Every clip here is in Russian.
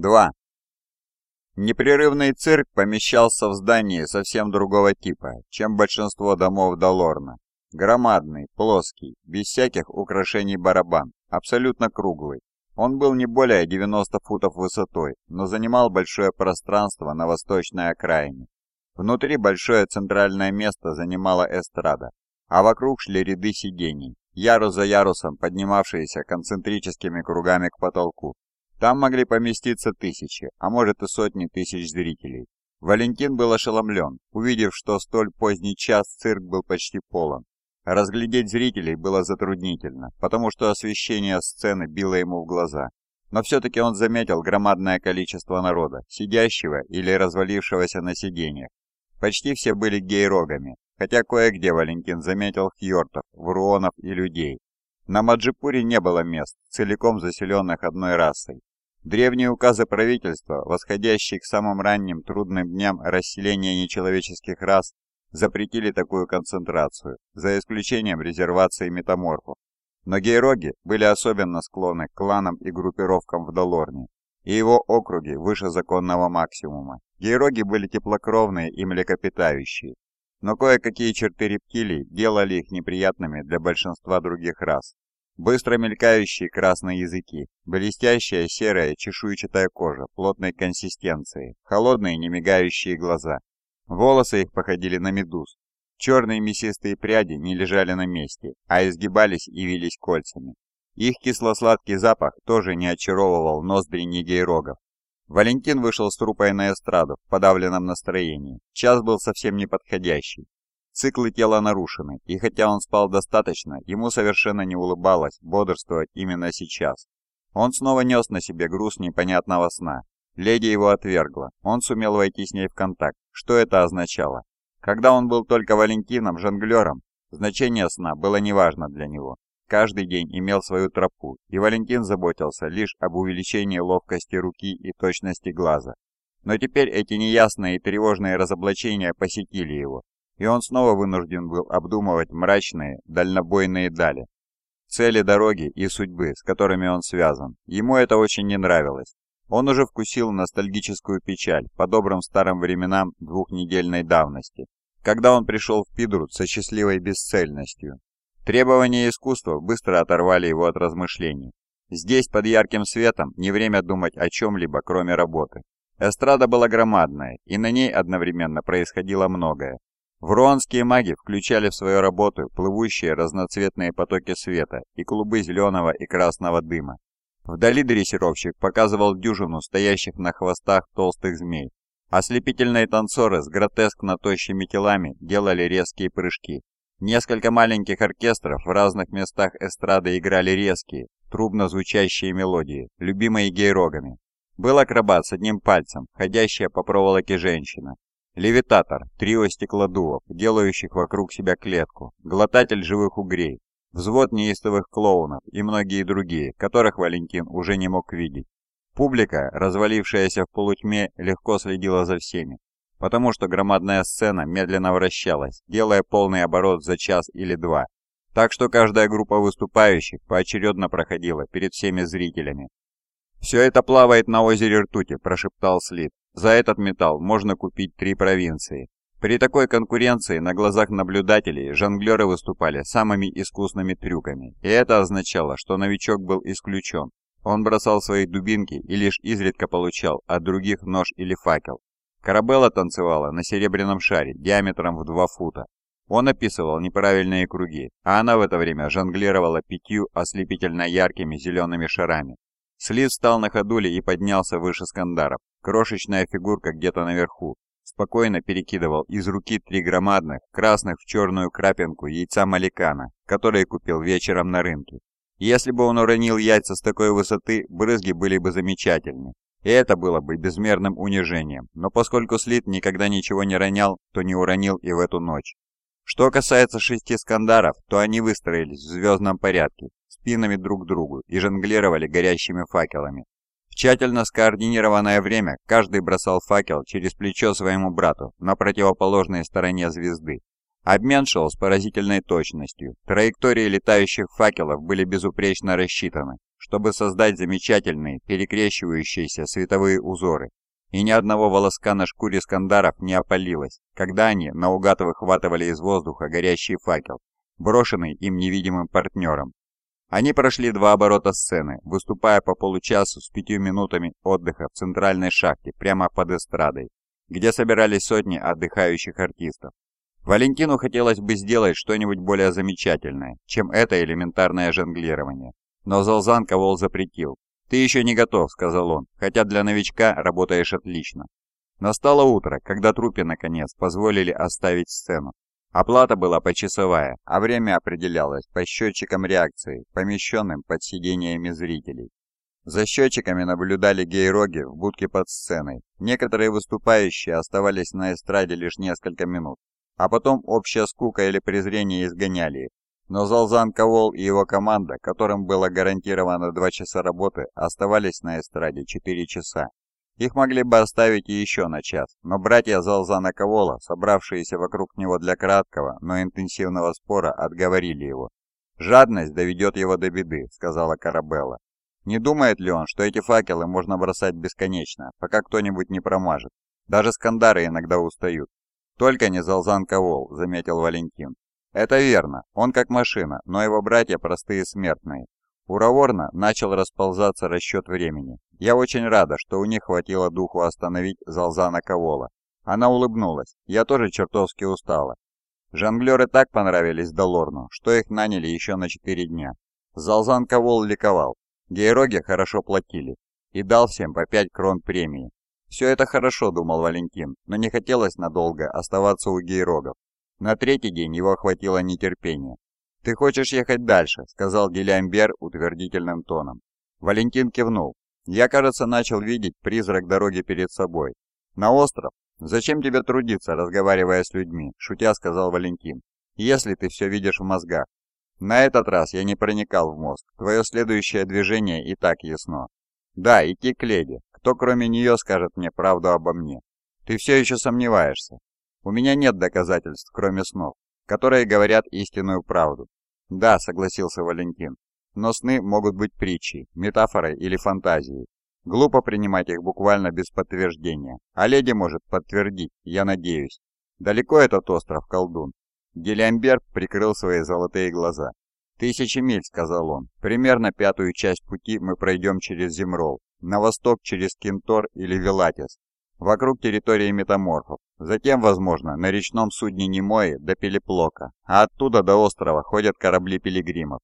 2. Непрерывный цирк помещался в здании совсем другого типа, чем большинство домов Долорна. Громадный, плоский, без всяких украшений барабан, абсолютно круглый. Он был не более 90 футов высотой, но занимал большое пространство на восточной окраине. Внутри большое центральное место занимала эстрада, а вокруг шли ряды сидений, ярус за ярусом поднимавшиеся концентрическими кругами к потолку. Там могли поместиться тысячи, а может и сотни тысяч зрителей. Валентин был ошеломлен, увидев, что столь поздний час цирк был почти полон. Разглядеть зрителей было затруднительно, потому что освещение сцены било ему в глаза. Но все-таки он заметил громадное количество народа, сидящего или развалившегося на сиденьях. Почти все были гейрогами, хотя кое-где Валентин заметил хьортов, вруонов и людей. На Маджипуре не было мест, целиком заселенных одной расой. Древние указы правительства, восходящие к самым ранним трудным дням расселения нечеловеческих рас, запретили такую концентрацию, за исключением резервации метаморфов. Но гейроги были особенно склонны к кланам и группировкам в Долорне, и его округи выше законного максимума. Гейроги были теплокровные и млекопитающие, но кое-какие черты рептилий делали их неприятными для большинства других рас. Быстро мелькающие красные языки, блестящая серая чешуйчатая кожа плотной консистенции, холодные немигающие глаза. Волосы их походили на медуз. Черные мясистые пряди не лежали на месте, а изгибались и вились кольцами. Их кисло-сладкий запах тоже не очаровывал ноздри нигейрогов. Валентин вышел с трупой на эстраду в подавленном настроении. Час был совсем неподходящий. Циклы тела нарушены, и хотя он спал достаточно, ему совершенно не улыбалось бодрствовать именно сейчас. Он снова нес на себе груз непонятного сна. Леди его отвергла, он сумел войти с ней в контакт. Что это означало? Когда он был только Валентином-жонглером, значение сна было неважно для него. Каждый день имел свою тропу, и Валентин заботился лишь об увеличении ловкости руки и точности глаза. Но теперь эти неясные и тревожные разоблачения посетили его, и он снова вынужден был обдумывать мрачные, дальнобойные дали. Цели дороги и судьбы, с которыми он связан. Ему это очень не нравилось. Он уже вкусил ностальгическую печаль по добрым старым временам двухнедельной давности, когда он пришел в Пидрут со счастливой бесцельностью, Требования искусства быстро оторвали его от размышлений. Здесь, под ярким светом, не время думать о чем-либо, кроме работы. Эстрада была громадная, и на ней одновременно происходило многое. Вруанские маги включали в свою работу плывущие разноцветные потоки света и клубы зеленого и красного дыма. Вдали дрессировщик показывал дюжину стоящих на хвостах толстых змей. Ослепительные танцоры с гротескно тощими телами делали резкие прыжки, Несколько маленьких оркестров в разных местах эстрады играли резкие, трубно звучащие мелодии, любимые гейрогами. Был акробат с одним пальцем, ходящая по проволоке женщина. Левитатор, трио стеклодувов, делающих вокруг себя клетку, глотатель живых угрей, взвод неистовых клоунов и многие другие, которых Валентин уже не мог видеть. Публика, развалившаяся в полутьме, легко следила за всеми, потому что громадная сцена медленно вращалась, делая полный оборот за час или два. Так что каждая группа выступающих поочередно проходила перед всеми зрителями. «Все это плавает на озере Ртути», – прошептал Слит. «За этот металл можно купить три провинции». При такой конкуренции на глазах наблюдателей жонглеры выступали самыми искусными трюками, и это означало, что новичок был исключен. Он бросал свои дубинки и лишь изредка получал от других нож или факел. Карабелла танцевала на серебряном шаре диаметром в 2 фута. Он описывал неправильные круги, а она в это время жонглировала пятью ослепительно яркими зелеными шарами. Слив встал на ходуле и поднялся выше скандаров. Крошечная фигурка где-то наверху. Спокойно перекидывал из руки три громадных, красных в черную крапинку яйца маликана, которые купил вечером на рынке. Если бы он уронил яйца с такой высоты, брызги были бы замечательны. И это было бы безмерным унижением, но поскольку Слит никогда ничего не ронял, то не уронил и в эту ночь. Что касается шести скандаров, то они выстроились в звездном порядке, спинами друг к другу и жонглировали горящими факелами. Тщательно скоординированное время каждый бросал факел через плечо своему брату на противоположной стороне звезды. Обмен шел с поразительной точностью. Траектории летающих факелов были безупречно рассчитаны, чтобы создать замечательные перекрещивающиеся световые узоры, и ни одного волоска на шкуре скандаров не опалилось, когда они наугад выхватывали из воздуха горящий факел, брошенный им невидимым партнером. Они прошли два оборота сцены, выступая по получасу с пятью минутами отдыха в центральной шахте прямо под эстрадой, где собирались сотни отдыхающих артистов. Валентину хотелось бы сделать что-нибудь более замечательное, чем это элементарное жонглирование. Но Залзан Ковол запретил. «Ты еще не готов», — сказал он, «хотя для новичка работаешь отлично». Настало утро, когда трупе, наконец, позволили оставить сцену. Оплата была почасовая, а время определялось по счетчикам реакции, помещенным под сидениями зрителей. За счетчиками наблюдали гейроги в будке под сценой. Некоторые выступающие оставались на эстраде лишь несколько минут, а потом общая скука или презрение изгоняли их. Но Залзан Ковол и его команда, которым было гарантировано два часа работы, оставались на эстраде 4 часа. Их могли бы оставить и еще на час, но братья Залзана Ковола, собравшиеся вокруг него для краткого, но интенсивного спора, отговорили его. «Жадность доведет его до беды», — сказала Карабелла. «Не думает ли он, что эти факелы можно бросать бесконечно, пока кто-нибудь не промажет? Даже скандары иногда устают». «Только не Залзан Ковол», — заметил Валентин. «Это верно, он как машина, но его братья простые смертные. У Раворна начал расползаться расчет времени. Я очень рада, что у них хватило духу остановить Залзана Ковола. Она улыбнулась. Я тоже чертовски устала. Жонглеры так понравились Долорну, что их наняли еще на четыре дня. Залзан Ковол ликовал. Гейроги хорошо платили. И дал всем по пять крон премии. Все это хорошо, думал Валентин, но не хотелось надолго оставаться у гейрогов. На третий день его охватило нетерпение. «Ты хочешь ехать дальше», — сказал Гелиамбер утвердительным тоном. Валентин кивнул. «Я, кажется, начал видеть призрак дороги перед собой. На остров? Зачем тебе трудиться, разговаривая с людьми?» — шутя сказал Валентин. «Если ты все видишь в мозгах». «На этот раз я не проникал в мозг. Твое следующее движение и так ясно». «Да, идти к леди. Кто кроме нее скажет мне правду обо мне?» «Ты все еще сомневаешься?» «У меня нет доказательств, кроме снов, которые говорят истинную правду. «Да», — согласился Валентин, — «но сны могут быть притчей, метафорой или фантазией. Глупо принимать их буквально без подтверждения. А леди может подтвердить, я надеюсь. Далеко этот остров, колдун?» Гелиамберг прикрыл свои золотые глаза. «Тысячи миль», — сказал он. «Примерно пятую часть пути мы пройдем через Земрол, на восток через Кентор или Велатис, вокруг территории метаморфов. Затем, возможно, на речном судне Немои до Пелеплока, а оттуда до острова ходят корабли пилигримов.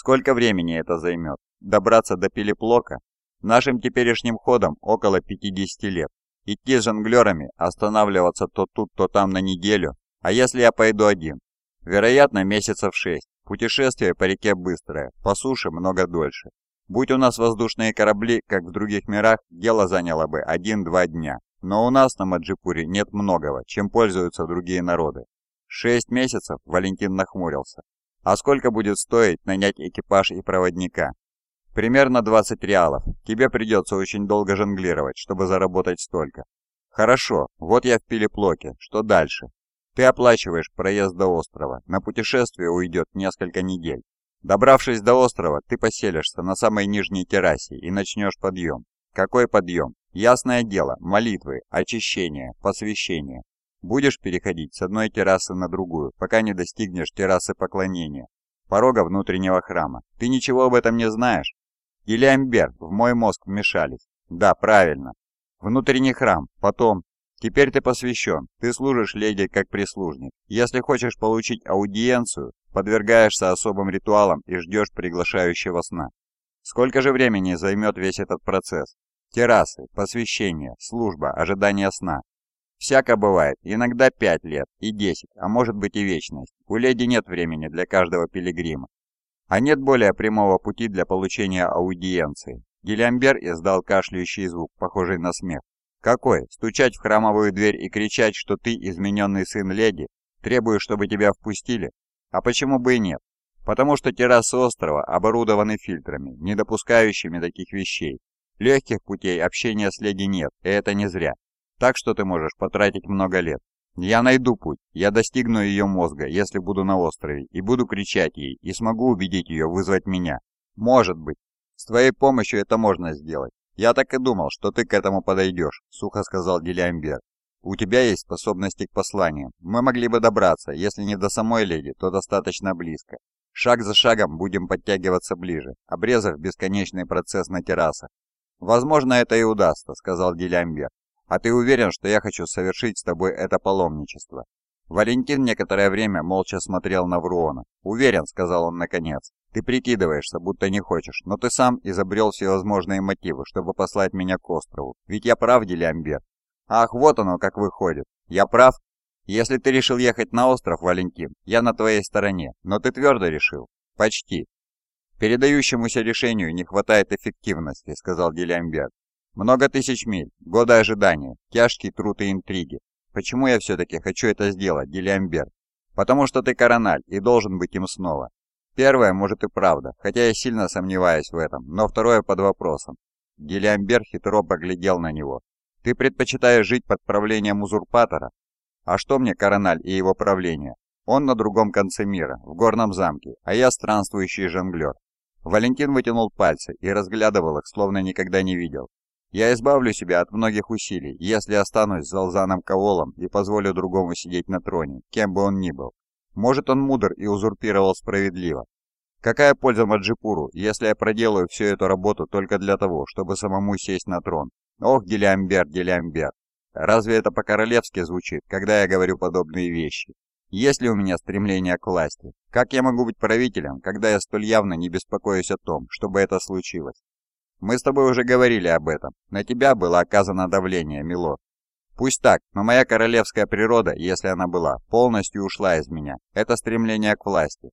Сколько времени это займет? Добраться до Пелеплока? Нашим теперешним ходом около 50 лет. Идти с жонглерами, останавливаться то тут, то там на неделю. А если я пойду один? Вероятно, месяцев шесть. Путешествие по реке быстрое, по суше много дольше. Будь у нас воздушные корабли, как в других мирах, дело заняло бы один-два дня. Но у нас на Маджипуре нет многого, чем пользуются другие народы. Шесть месяцев, Валентин нахмурился. А сколько будет стоить нанять экипаж и проводника? Примерно 20 реалов. Тебе придется очень долго жонглировать, чтобы заработать столько. Хорошо, вот я в Пилеплоке. Что дальше? Ты оплачиваешь проезд до острова. На путешествие уйдет несколько недель. Добравшись до острова, ты поселишься на самой нижней террасе и начнешь подъем. Какой подъем? Ясное дело, молитвы, очищение, посвящение. Будешь переходить с одной террасы на другую, пока не достигнешь террасы поклонения, порога внутреннего храма. Ты ничего об этом не знаешь? Или Амбер, в мой мозг вмешались. Да, правильно. Внутренний храм, потом... Теперь ты посвящен, ты служишь леди как прислужник. Если хочешь получить аудиенцию, подвергаешься особым ритуалам и ждешь приглашающего сна. Сколько же времени займет весь этот процесс? Террасы, посвящение, служба, ожидание сна. Всяко бывает, иногда пять лет и десять, а может быть и вечность. У леди нет времени для каждого пилигрима. А нет более прямого пути для получения аудиенции. Гелиамбер издал кашляющий звук, похожий на смех. Какой? Стучать в храмовую дверь и кричать, что ты измененный сын леди? Требуешь, чтобы тебя впустили? А почему бы и нет? Потому что террасы острова оборудованы фильтрами, не допускающими таких вещей. Легких путей общения с леди нет, и это не зря. Так что ты можешь потратить много лет. Я найду путь, я достигну ее мозга, если буду на острове, и буду кричать ей, и смогу убедить ее вызвать меня. Может быть. С твоей помощью это можно сделать. Я так и думал, что ты к этому подойдешь, сухо сказал Делиамбер. У тебя есть способности к посланиям. Мы могли бы добраться, если не до самой леди, то достаточно близко. Шаг за шагом будем подтягиваться ближе, обрезав бесконечный процесс на террасах. «Возможно, это и удастся», — сказал Делямбер. «А ты уверен, что я хочу совершить с тобой это паломничество?» Валентин некоторое время молча смотрел на Вруона. «Уверен», — сказал он наконец. «Ты прикидываешься, будто не хочешь, но ты сам изобрел всевозможные мотивы, чтобы послать меня к острову. Ведь я прав, Делямбер?» «Ах, вот оно как выходит. Я прав?» «Если ты решил ехать на остров, Валентин, я на твоей стороне, но ты твердо решил?» «Почти. «Передающемуся решению не хватает эффективности», — сказал Делямбер. «Много тысяч миль, годы ожидания, тяжкий труд и интриги. Почему я все-таки хочу это сделать, Делямбер? Потому что ты корональ и должен быть им снова. Первое, может и правда, хотя я сильно сомневаюсь в этом, но второе под вопросом». Гелиамбер хитро поглядел на него. «Ты предпочитаешь жить под правлением узурпатора? А что мне корональ и его правление? Он на другом конце мира, в горном замке, а я странствующий жонглер. Валентин вытянул пальцы и разглядывал их, словно никогда не видел. «Я избавлю себя от многих усилий, если останусь с Залзаном Каволом и позволю другому сидеть на троне, кем бы он ни был. Может, он мудр и узурпировал справедливо. Какая польза Маджипуру, если я проделаю всю эту работу только для того, чтобы самому сесть на трон? Ох, Гелиамбер, Гелиамбер! Разве это по-королевски звучит, когда я говорю подобные вещи? Есть ли у меня стремление к власти? Как я могу быть правителем, когда я столь явно не беспокоюсь о том, чтобы это случилось? Мы с тобой уже говорили об этом. На тебя было оказано давление, милорд. Пусть так, но моя королевская природа, если она была, полностью ушла из меня. Это стремление к власти.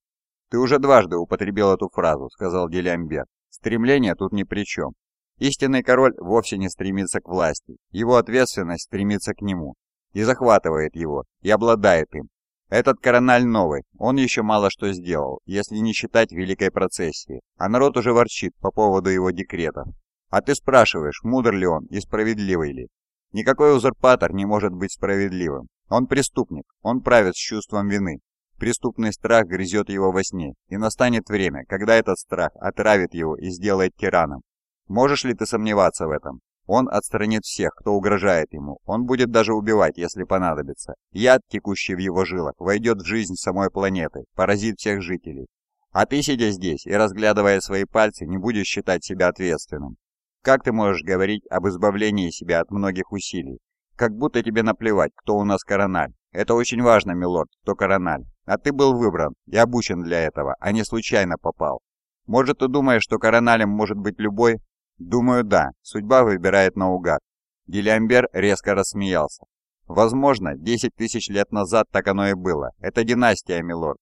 Ты уже дважды употребил эту фразу, сказал Делямбер. Стремление тут ни при чем. Истинный король вовсе не стремится к власти. Его ответственность стремится к нему. И захватывает его, и обладает им. Этот корональ новый, он еще мало что сделал, если не считать великой процессии, а народ уже ворчит по поводу его декретов. А ты спрашиваешь, мудр ли он и справедливый ли? Никакой узурпатор не может быть справедливым. Он преступник, он правит с чувством вины. Преступный страх грызет его во сне, и настанет время, когда этот страх отравит его и сделает тираном. Можешь ли ты сомневаться в этом? Он отстранит всех, кто угрожает ему. Он будет даже убивать, если понадобится. Яд, текущий в его жилах, войдет в жизнь самой планеты, поразит всех жителей. А ты, сидя здесь и разглядывая свои пальцы, не будешь считать себя ответственным. Как ты можешь говорить об избавлении себя от многих усилий? Как будто тебе наплевать, кто у нас корональ. Это очень важно, милорд, кто корональ. А ты был выбран и обучен для этого, а не случайно попал. Может, ты думаешь, что короналем может быть любой, «Думаю, да. Судьба выбирает наугад». Гелиамбер резко рассмеялся. «Возможно, 10 тысяч лет назад так оно и было. Это династия, милорд».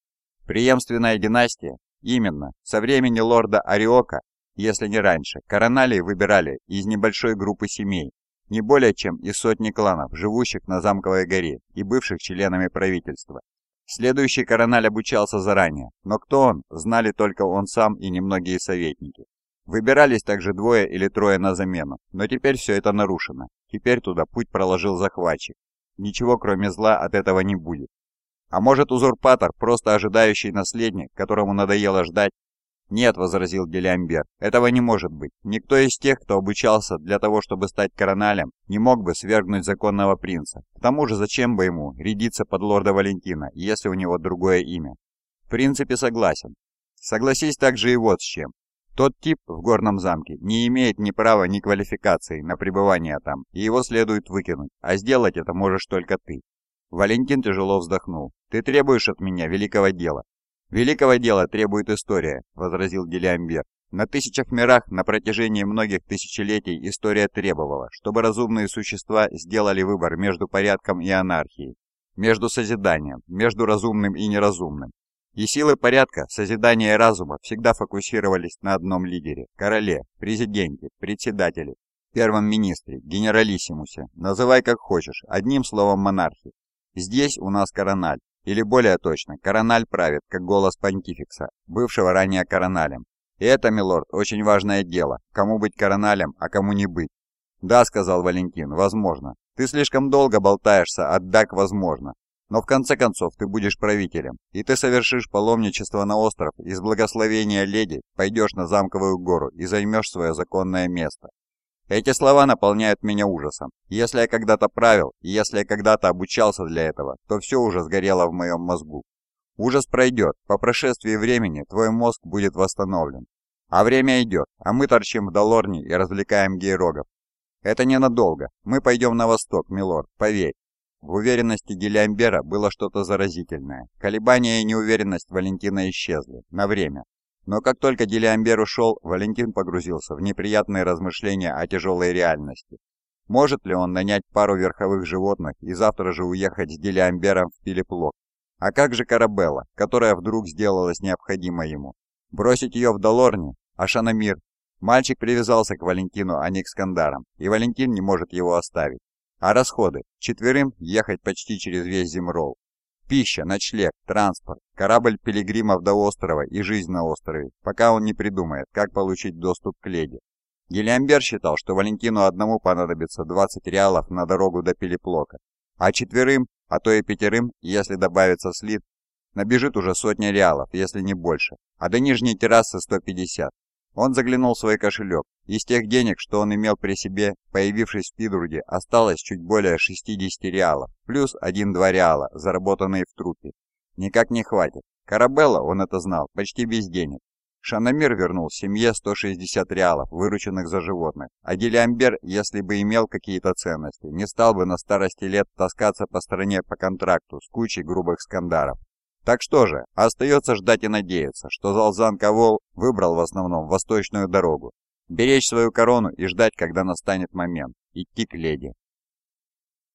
«Преемственная династия?» «Именно. Со времени лорда Ариока, если не раньше, короналии выбирали из небольшой группы семей, не более чем из сотни кланов, живущих на Замковой горе и бывших членами правительства. Следующий корональ обучался заранее, но кто он, знали только он сам и немногие советники. Выбирались также двое или трое на замену, но теперь все это нарушено. Теперь туда путь проложил захватчик. Ничего кроме зла от этого не будет. А может узурпатор, просто ожидающий наследник, которому надоело ждать? Нет, возразил Гелиамбер, этого не может быть. Никто из тех, кто обучался для того, чтобы стать короналем, не мог бы свергнуть законного принца. К тому же зачем бы ему рядиться под лорда Валентина, если у него другое имя? В принципе согласен. Согласись также и вот с чем. Тот тип в горном замке не имеет ни права, ни квалификации на пребывание там, и его следует выкинуть, а сделать это можешь только ты. Валентин тяжело вздохнул. «Ты требуешь от меня великого дела». «Великого дела требует история», — возразил Делиамбер. «На тысячах мирах на протяжении многих тысячелетий история требовала, чтобы разумные существа сделали выбор между порядком и анархией, между созиданием, между разумным и неразумным, и силы порядка, созидания разума всегда фокусировались на одном лидере – короле, президенте, председателе, первом министре, генералиссимусе, называй как хочешь, одним словом монархи. Здесь у нас корональ, или более точно, корональ правит, как голос понтификса, бывшего ранее короналем. И это, милорд, очень важное дело, кому быть короналем, а кому не быть. «Да», — сказал Валентин, — «возможно. Ты слишком долго болтаешься от «так возможно». Но в конце концов ты будешь правителем, и ты совершишь паломничество на остров, и с благословения леди пойдешь на замковую гору и займешь свое законное место. Эти слова наполняют меня ужасом. Если я когда-то правил, и если я когда-то обучался для этого, то все уже сгорело в моем мозгу. Ужас пройдет, по прошествии времени твой мозг будет восстановлен. А время идет, а мы торчим в Долорне и развлекаем гейрогов. Это ненадолго, мы пойдем на восток, милорд, поверь. В уверенности Гелиамбера было что-то заразительное. Колебания и неуверенность Валентина исчезли. На время. Но как только Делиамбер ушел, Валентин погрузился в неприятные размышления о тяжелой реальности. Может ли он нанять пару верховых животных и завтра же уехать с Делиамбером в Пилиплок? А как же Карабелла, которая вдруг сделалась необходима ему? Бросить ее в Долорне? А Шанамир? Мальчик привязался к Валентину, а не к Скандарам, и Валентин не может его оставить. А расходы? Четверым ехать почти через весь Зимрол. Пища, ночлег, транспорт, корабль пилигримов до острова и жизнь на острове, пока он не придумает, как получить доступ к леди. Гелиамбер считал, что Валентину одному понадобится 20 реалов на дорогу до Пилиплока, а четверым, а то и пятерым, если добавится слит, набежит уже сотня реалов, если не больше, а до нижней террасы 150. Он заглянул в свой кошелек. Из тех денег, что он имел при себе, появившись в Пидруге, осталось чуть более 60 реалов, плюс 1-2 реала, заработанные в трупе. Никак не хватит. Карабелла, он это знал, почти без денег. Шанамир вернул семье 160 реалов, вырученных за животных, а Гелиамбер, если бы имел какие-то ценности, не стал бы на старости лет таскаться по стране по контракту с кучей грубых скандаров. Так что же, остается ждать и надеяться, что Залзан Кавол выбрал в основном восточную дорогу. Беречь свою корону и ждать, когда настанет момент. Идти к леди.